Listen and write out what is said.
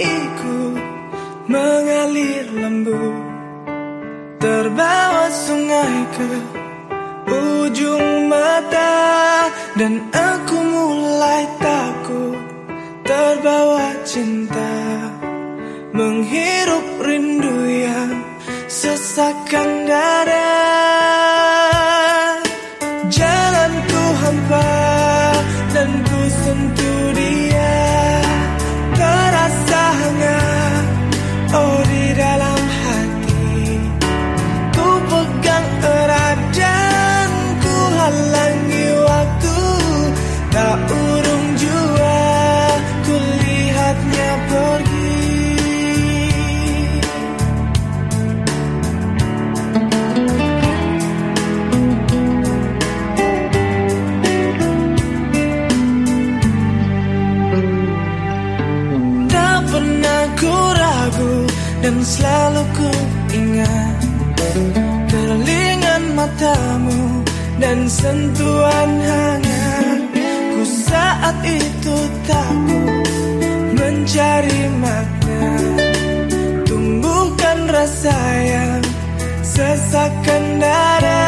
ikut mengalir lembu Terbawa sungai ke ujung mata. Dan aku mulai takut terbawa cinta Menghirup rindu yang sesakkan dada. Jalanku hampa dan selalu ku ingat Kerlingan matamu dan sentuhan hangat. Ku saat itu takut mencari makna. Tumbuhkan rasa yang sesakkan dada